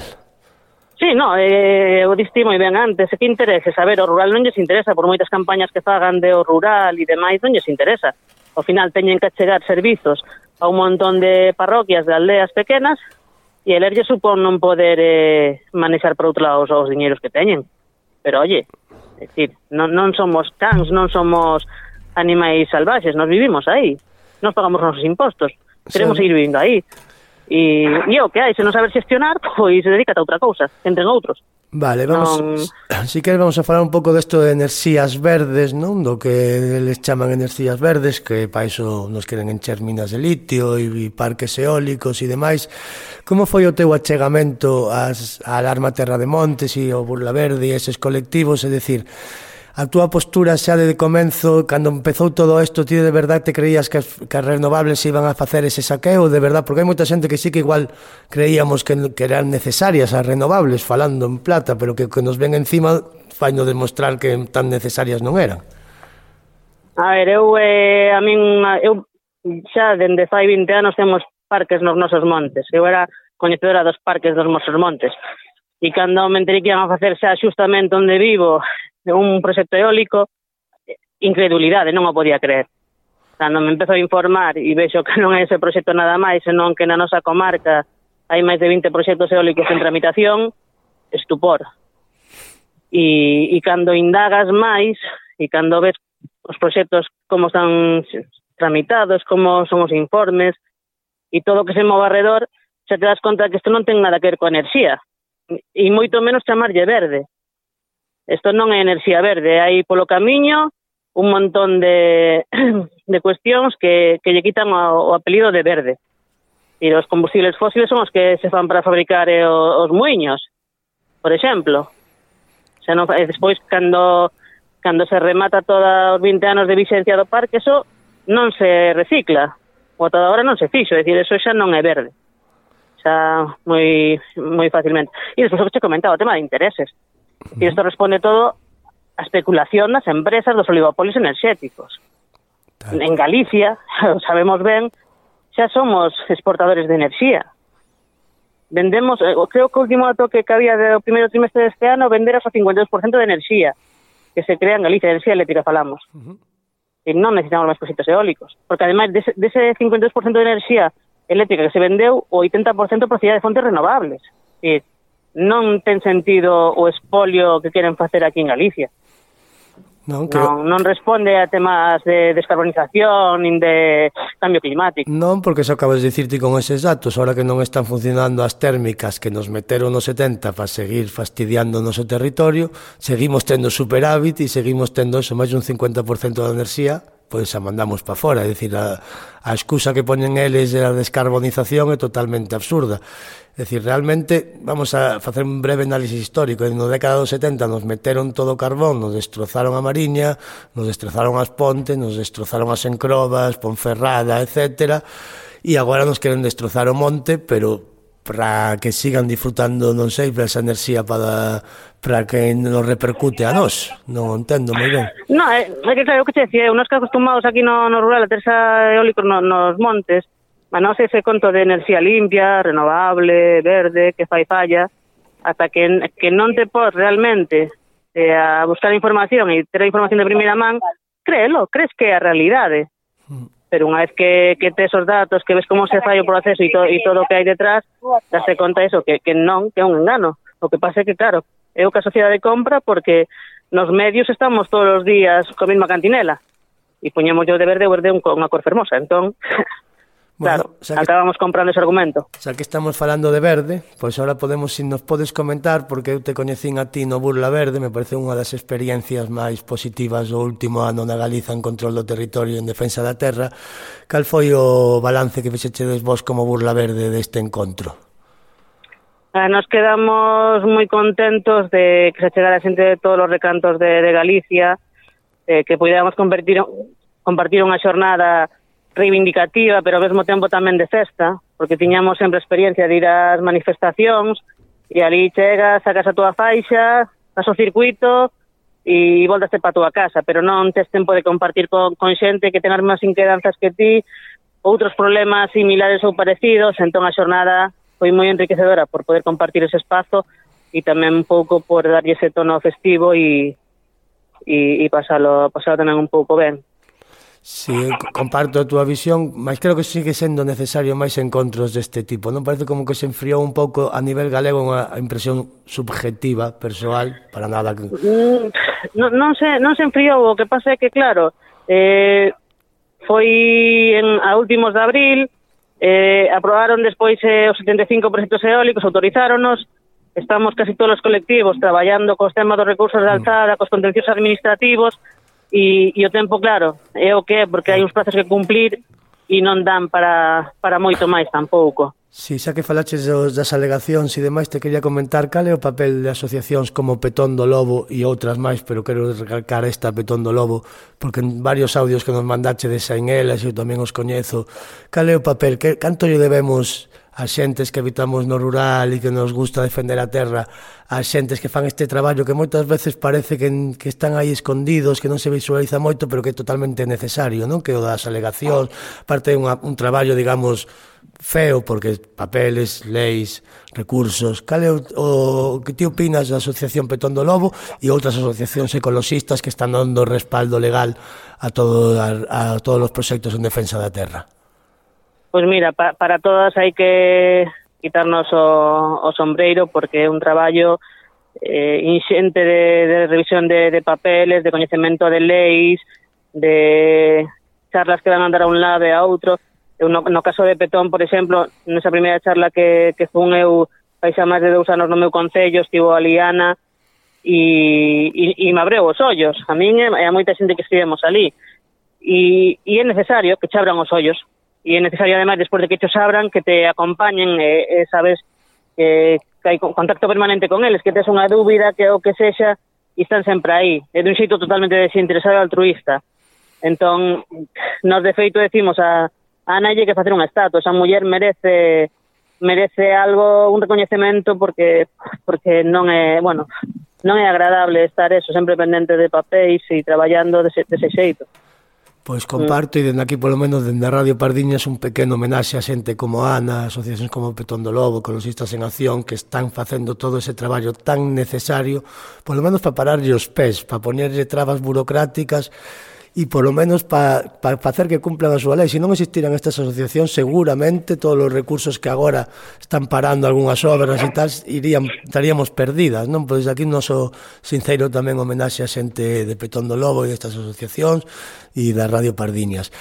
Sí, no, eh, o diste moi ben antes, que interese saber, o rural non lles interesa, por moitas campañas que fagan de o rural e demais, non lles interesa. Ao final teñen que chegar servizos a un montón de parroquias, de aldeas pequenas, E el alergia supón non poder eh, manexar por outro lado os, os diñeiros que teñen. Pero, oye, é dicir, non, non somos cans, non somos animais salvaxes, nos vivimos aí. Nos pagamos os nosos impostos. Queremos seguir vivindo aí. E, e é o que hai, se non saber xestionar, pois dedícate a outra cousa, entre outros. Vale, vamos, non... si queres vamos a falar un pouco desto de enerxías verdes, non? Do que les chaman enerxías verdes, que pa iso nos queren encher minas de litio e, e parques eólicos e demais. Como foi o teu achegamento ás, a Alarma Terra de Montes e o Burla Verde e eses colectivos? É dicir, a túa postura xa de comenzo, cando empezou todo isto, ti de verdade te creías que as, que as renovables iban a facer ese saqueo, de verdade, porque hai moita xente que sí que igual creíamos que, que eran necesarias as renovables, falando en plata, pero que, que nos ven encima faino demostrar que tan necesarias non eran. A ver, eu, eh, a min, eu xa dende fai 20 anos temos parques nos nosos montes. Eu era coñecedora dos parques dos nosos montes. E cando me enterei que iban a facer xa xustamente onde vivo, un proxecto eólico, incredulidade, non o podía creer. Cando me empezo a informar e vexo que non é ese proxecto nada máis, senón que na nosa comarca hai máis de 20 proxectos eólicos en tramitación, estupor. E, e cando indagas máis, e cando ves os proxectos como están tramitados, como son os informes, e todo o que se move alrededor, xa te das conta que isto non ten nada que ver coa enerxía, e moito menos chamarlle verde. Isto non é enerxía verde, hai polo camiño un montón de, de cuestións que, que lle quitan o, o apelido de verde. E os combustibles fósiles son os que se fan para fabricar eh, os, muiños, por exemplo. Xa non, e despois, cando, cando se remata todos os 20 anos de vixencia do parque, eso non se recicla. O ata agora non se fixo, é dicir, eso xa non é verde xa moi moi facilmente. E despois o que che comentaba, o tema de intereses. E isto responde todo a especulación das empresas dos oligopolios enerxéticos. Tal. En Galicia, sabemos ben, xa somos exportadores de enerxía. Vendemos, eh, creo que o último dato que cabía do primeiro trimestre deste ano, vender o 52% de enerxía que se crea en Galicia, enerxía eléctrica falamos. Uh -huh. E non necesitamos máis cositos eólicos, porque ademais dese, dese 52% de enerxía eléctrica que se vendeu, o 80% procedía de fontes renovables. E non ten sentido o espolio que queren facer aquí en Galicia. Non, que... non, non responde a temas de descarbonización nin de cambio climático. Non, porque xa acabas de dicirte con eses datos, ahora que non están funcionando as térmicas que nos meteron nos 70 para seguir fastidiando o noso territorio, seguimos tendo superávit e seguimos tendo eso, máis un 50% da enerxía pois a mandamos para fora, é dicir, a, a excusa que poñen eles de la descarbonización é totalmente absurda. É dicir, realmente, vamos a facer un breve análisis histórico, en no década dos 70 nos meteron todo o carbón, nos destrozaron a Mariña, nos destrozaron as pontes, nos destrozaron as encrobas, Ponferrada, etc. E agora nos queren destrozar o monte, pero para que sigan disfrutando, non sei, para esa enerxía para, para que nos repercute a nós. Non entendo moi ben. Non, é, eh, é que claro, o que te decía, unos que acostumados aquí no, no rural a ter esa eólicos no, nos montes, manose ese conto de enerxía limpia, renovable, verde, que fai falla, ata que, que non te pos realmente eh, a buscar información e ter a información de primeira man, créelo, crees que é a realidade. Pero unha vez que, que tes os datos, que ves como se fai o proceso e, to, e todo o que hai detrás, daste conta eso, que, que non, que é un engano. O que pasa é que, claro, é o que a sociedade compra porque nos medios estamos todos os días co mesma cantinela e poñemos yo de verde verde un, unha cor fermosa. Entón, Bueno, claro, xa que, acabamos comprando ese argumento. Xa que estamos falando de verde, pois ahora podemos, si nos podes comentar, porque eu te coñecín a ti no Burla Verde, me parece unha das experiencias máis positivas do último ano na Galiza en control do territorio e en defensa da terra. Cal foi o balance que fixechedes vos como Burla Verde deste encontro? Ah, nos quedamos moi contentos de que se chegara a xente de todos os recantos de, de Galicia, eh, que puidéramos convertir, compartir unha xornada reivindicativa, pero ao mesmo tempo tamén de festa, porque tiñamos sempre experiencia de ir ás manifestacións, e ali chegas, sacas a túa faixa, vas ao circuito, e voltaste para a túa casa, pero non tes tempo de compartir con, con xente que ten as mesmas inquedanzas que ti, outros problemas similares ou parecidos, entón a xornada foi moi enriquecedora por poder compartir ese espazo e tamén un pouco por darlle ese tono festivo e, e, e pasalo, pasalo tamén un pouco ben. Sí, comparto a túa visión, mas creo que sigue sendo necesario máis encontros deste tipo. Non parece como que se enfriou un pouco a nivel galego unha impresión subjetiva, persoal, para nada. Mm, non, non, se, non se enfriou, o que pasa é que, claro, eh, foi en, a últimos de abril, eh, aprobaron despois eh, os 75 proxectos eólicos, autorizáronos, estamos casi todos os colectivos traballando cos temas dos recursos de mm. alzada, cos contencios administrativos, e, e o tempo, claro, é o que é, porque hai uns prazos que cumplir e non dan para, para moito máis tampouco. Si, xa que falaches dos, das alegacións e demais, te quería comentar cal é o papel de asociacións como Petón do Lobo e outras máis, pero quero recalcar esta Petón do Lobo, porque en varios audios que nos mandache de Sainela, eu tamén os coñezo, cal é o papel, que, canto lle debemos as xentes que habitamos no rural e que nos gusta defender a terra, as xentes que fan este traballo que moitas veces parece que, que están aí escondidos, que non se visualiza moito, pero que é totalmente necesario, non? Que o das alegacións, parte de unha, un traballo, digamos, feo, porque papeles, leis, recursos. Cal é o, o que ti opinas da Asociación Petón do Lobo e outras asociacións ecologistas que están dando respaldo legal a, todo, a, a todos os proxectos en defensa da terra? Pois mira, pa, para todas hai que quitarnos o, o sombreiro porque é un traballo eh, inxente de, de revisión de, de papeles, de coñecemento de leis, de charlas que van a andar a un lado e a outro. Eu no, no caso de Petón, por exemplo, nesa primeira charla que, que fun eu fai xa máis de dous anos no meu concello, estivo a Liana e, e, e me abreu os ollos. A min e a moita xente que estivemos ali. E, e é necesario que che abran os ollos, e é necesario ademais despois de que chos abran que te acompañen eh, e, e sabes eh, que, que hai contacto permanente con eles, que tes unha dúbida, que o que sexa, e están sempre aí, É dun xeito totalmente desinteresado e altruista. Entón, nos de feito decimos a, a Nalle que facer unha estatua, esa muller merece merece algo, un recoñecemento porque porque non é, bueno, non é agradable estar eso sempre pendente de papéis e traballando dese, dese xeito. Pois comparto e dende aquí, polo menos, dende a Radio Pardiñas un pequeno homenaxe a xente como Ana, asociacións como Petón do Lobo, Ecologistas en Acción, que están facendo todo ese traballo tan necesario, polo menos para pararlle os pés, para poñerlle trabas burocráticas, e polo menos para pa, facer hacer que cumplan a súa lei. Se non existiran estas asociacións, seguramente todos os recursos que agora están parando algunhas obras e tal, irían, estaríamos perdidas, non? Pois aquí noso sincero tamén homenaxe a xente de Petón do Lobo e destas asociacións e da Radio Pardiñas.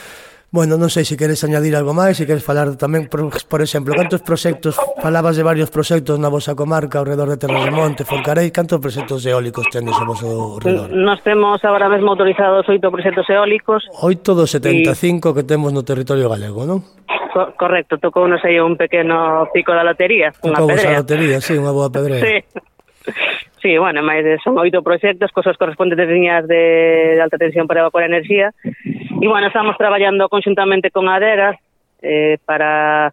Bueno, non sei se queres añadir algo máis, se queres falar tamén, por, por exemplo, cantos proxectos, falabas de varios proxectos na vosa comarca, ao redor de Terras de Monte, Forcarei, cantos proxectos eólicos tendes ao vosso redor? Nos temos agora mesmo autorizados oito proxectos eólicos. Oito dos 75 y... que temos no territorio galego, non? Co correcto, tocou, nos sei, un pequeno pico da lotería, unha pedrea. Tocou a lotería, sí, unha boa pedrea. sí. Sí, bueno, máis son oito proxectos, cosas correspondentes de liñas de, de alta tensión para evacuar enerxía, E, bueno, estamos traballando conjuntamente con Adegas eh, para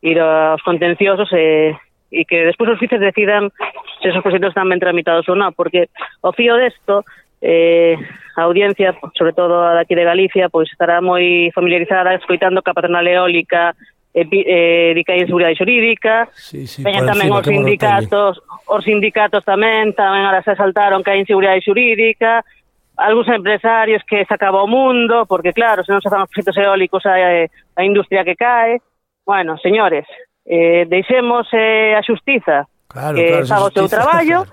ir aos contenciosos eh, e, e que despois os FICES decidan se esos proxectos están ben tramitados ou non, porque o fío desto eh, a audiencia, sobre todo a daqui de Galicia, pois estará moi familiarizada escoitando que eh, a patronal eólica eh, eh, di que xurídica, sí, sí, veñen tamén os sindicatos, os sindicatos tamén, tamén ahora se saltaron que hai inseguridade xurídica, algúns empresarios que se acaba o mundo, porque claro, se non se fan proxectos eólicos eh, a, a industria que cae. Bueno, señores, eh, deixemos eh, a xustiza claro, que claro, faga o seu traballo.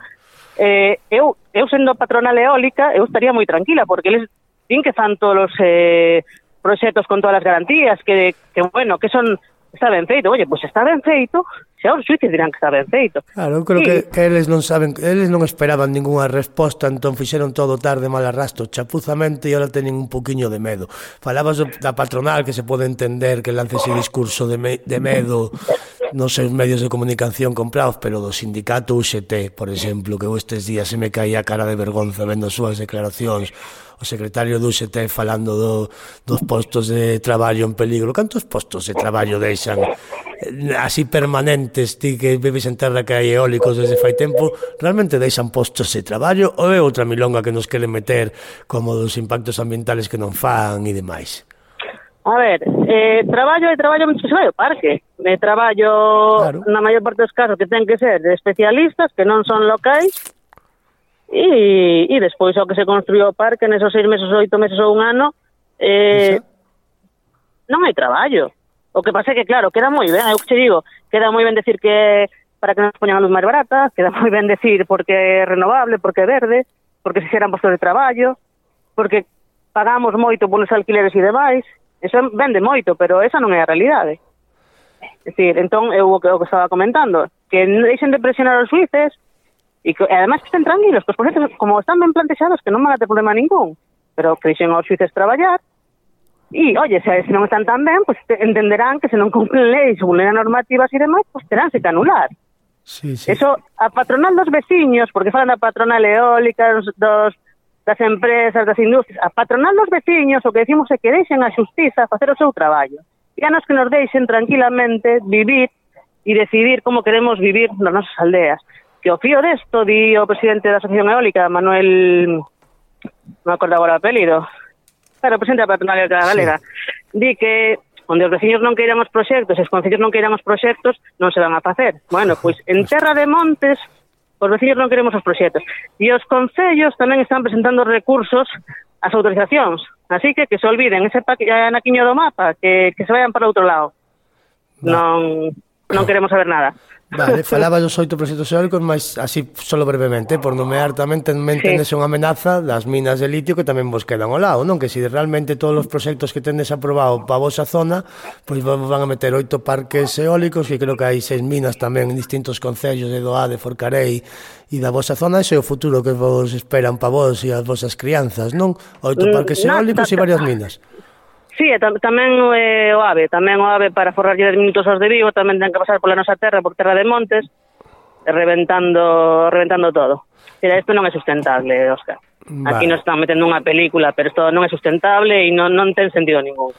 Eh, eu, eu sendo patronal eólica, eu estaría moi tranquila, porque eles din que fan todos os eh, proxectos con todas as garantías, que, que bueno, que son está ben feito, oye, pois pues está ben feito, xa os suíces dirán que está ben feito. Claro, eu creo sí. que, que eles non saben, eles non esperaban ningunha resposta, entón fixeron todo tarde mal arrasto, chapuzamente e ahora teñen un poquinho de medo. Falabas da patronal que se pode entender que lance ese discurso de, me, de medo nos seus medios de comunicación comprados, pero do sindicato UGT, por exemplo, que estes días se me caía a cara de vergonza vendo as súas declaracións, o secretario do UGT falando do, dos postos de traballo en peligro. Cantos postos de traballo deixan eh, así permanentes, ti que vives en terra que hai eólicos desde fai tempo, realmente deixan postos de traballo ou é outra milonga que nos quere meter como dos impactos ambientales que non fan e demais? A ver, eh, traballo e traballo moito se vai ao parque. Me traballo claro. na maior parte dos casos que ten que ser de especialistas que non son locais e, e despois ao que se construiu o parque nesos seis meses, oito meses ou un ano eh, non hai traballo. O que pasa é que claro, queda moi ben, eu que te digo queda moi ben decir que para que nos poñan a luz máis barata, queda moi ben decir porque é renovable, porque é verde porque se xeran postos de traballo porque pagamos moito polos alquileres e demais. Eso vende moito, pero esa non é a realidade. É dicir, entón eu o que, o que estaba comentando que deixen de presionar os suíces E que, además que estén tranquilos, que os proxectos, como están ben plantexados, que non van a ter problema ningún. Pero que deixen aos xuices traballar, E, oye, se, se non están tan ben, pues, entenderán que se non cumplen leis, vulneran normativas e demais, pues, teránse que anular. Sí, sí. Eso, a patronal dos veciños, porque falan da patronal eólica, dos, dos, das empresas, das industrias, a patronal dos veciños, o que decimos é que deixen a xustiza facer o seu traballo. E a nos que nos deixen tranquilamente vivir e decidir como queremos vivir nas nosas aldeas que o fío desto, di o presidente da Asociación Eólica, Manuel... non acordo agora o apelido, claro, o presidente da patronal eólica galega, sí. di que onde os veciños non queiran os proxectos, os concellos non queiran os proxectos, non se van a facer. Bueno, pois en Terra de Montes, os veciños non queremos os proxectos. E os concellos tamén están presentando recursos ás autorizacións. Así que que se olviden ese anaquiño do mapa, que, que se vayan para outro lado. Non, non queremos saber nada. Vale, falaba dos oito proxectos eólicos, mas así solo brevemente, por nomear tamén tamén sí. tendes unha amenaza das minas de litio que tamén vos quedan ao lado, non? Que se si realmente todos os proxectos que tendes aprobado para vosa zona, pois vos van a meter oito parques eólicos, que creo que hai seis minas tamén en distintos concellos de Doá, de Forcarei e da vosa zona, ese é o futuro que vos esperan para vos e as vosas crianzas, non? Oito mm, parques eólicos e varias minas. Sí, tam tamén eh, o ave, tamén o ave para forrarlle 10 minutos aos de Vigo, tamén ten que pasar pola nosa terra, por terra de montes, reventando reventando todo. Mira, isto non é sustentable, Óscar. Vale. Aquí nos están metendo unha película, pero isto non é sustentable e non, non ten sentido ningún.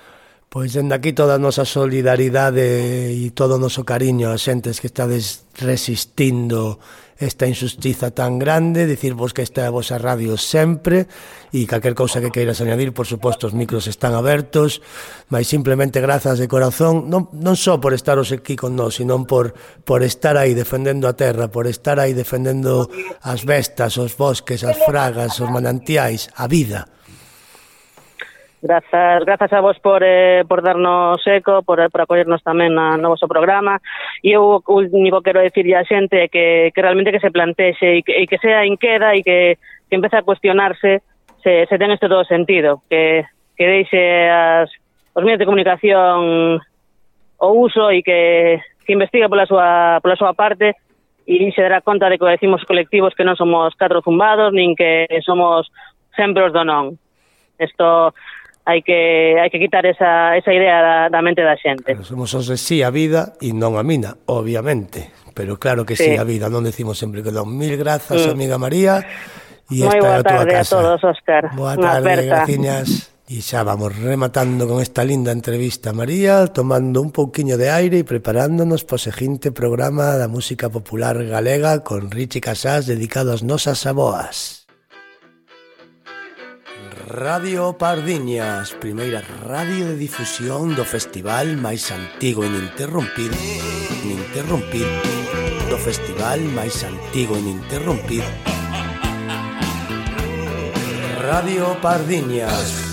Pois dende aquí toda a nosa solidaridade e todo o noso cariño a xentes que estades resistindo esta injustiza tan grande, dicirvos que esta é a vosa radio sempre e calquer cousa que queiras añadir, por suposto, os micros están abertos, mas simplemente grazas de corazón, non, non só por estaros aquí con nós, sino por, por estar aí defendendo a terra, por estar aí defendendo as bestas, os bosques, as fragas, os manantiais, a vida. Grazas, grazas a vos por, eh, por darnos eco, por, eh, por acollernos tamén na, no vosso programa. E eu o único quero decir a xente que, que realmente que se plantexe e que, e que sea inqueda e que, que empece a cuestionarse se, se ten este todo sentido, que, que deixe as, os medios de comunicación o uso e que, que investigue pola súa, pola súa parte e se dará conta de que decimos colectivos que non somos catro zumbados, nin que somos sempre os do non. Isto hai que hai que quitar esa, esa idea da, da mente da xente. Claro, somos os de sí a vida e non a mina, obviamente. Pero claro que sí, sí a vida, non decimos sempre que non. Mil grazas, mm. amiga María. E Moi boa tarde a, a todos, Óscar. Boa tarde, graciñas. E xa vamos rematando con esta linda entrevista, María, tomando un pouquiño de aire e preparándonos para o seguinte programa da música popular galega con Richie Casás dedicado ás nosas aboas. Radio Pardiñas, primeira radio de difusión do festival máis antigo ininterrompido, ininterrompido, do festival máis antigo ininterrompido. Radio Pardiñas.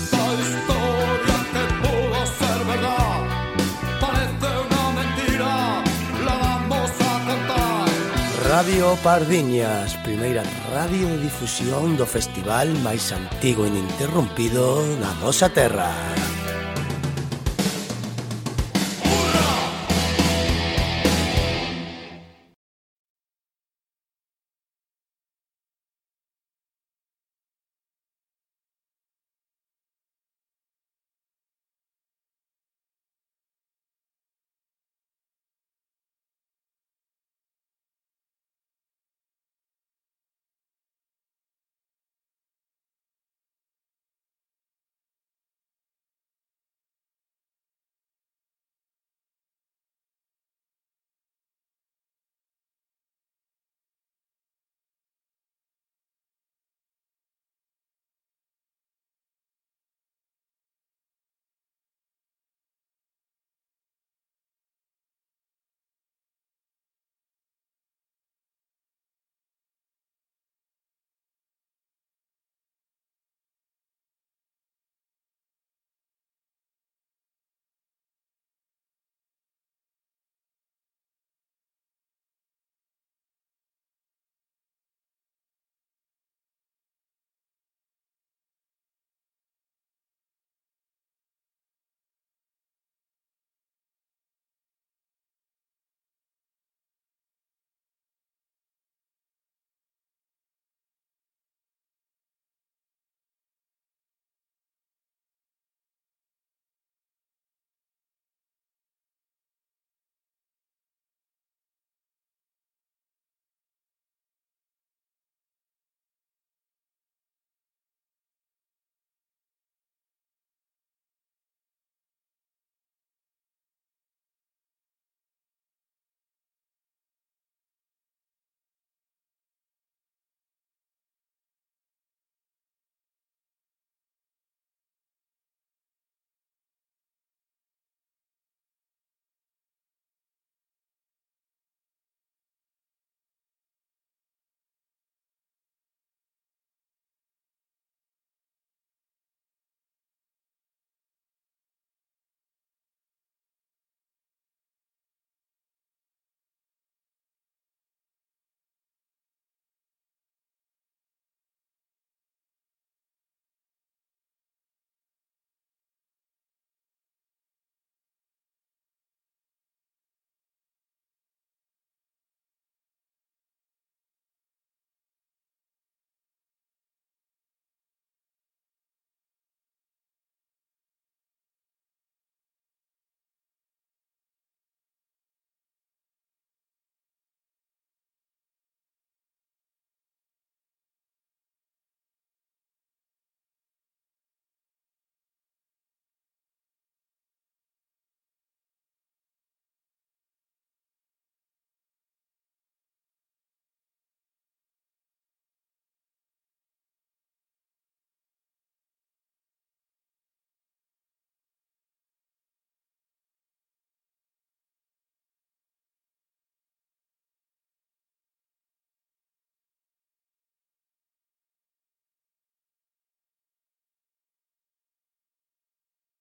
Radio Pardiñas, primeira radio de difusión do festival máis antigo e ininterrompido da nosa terra.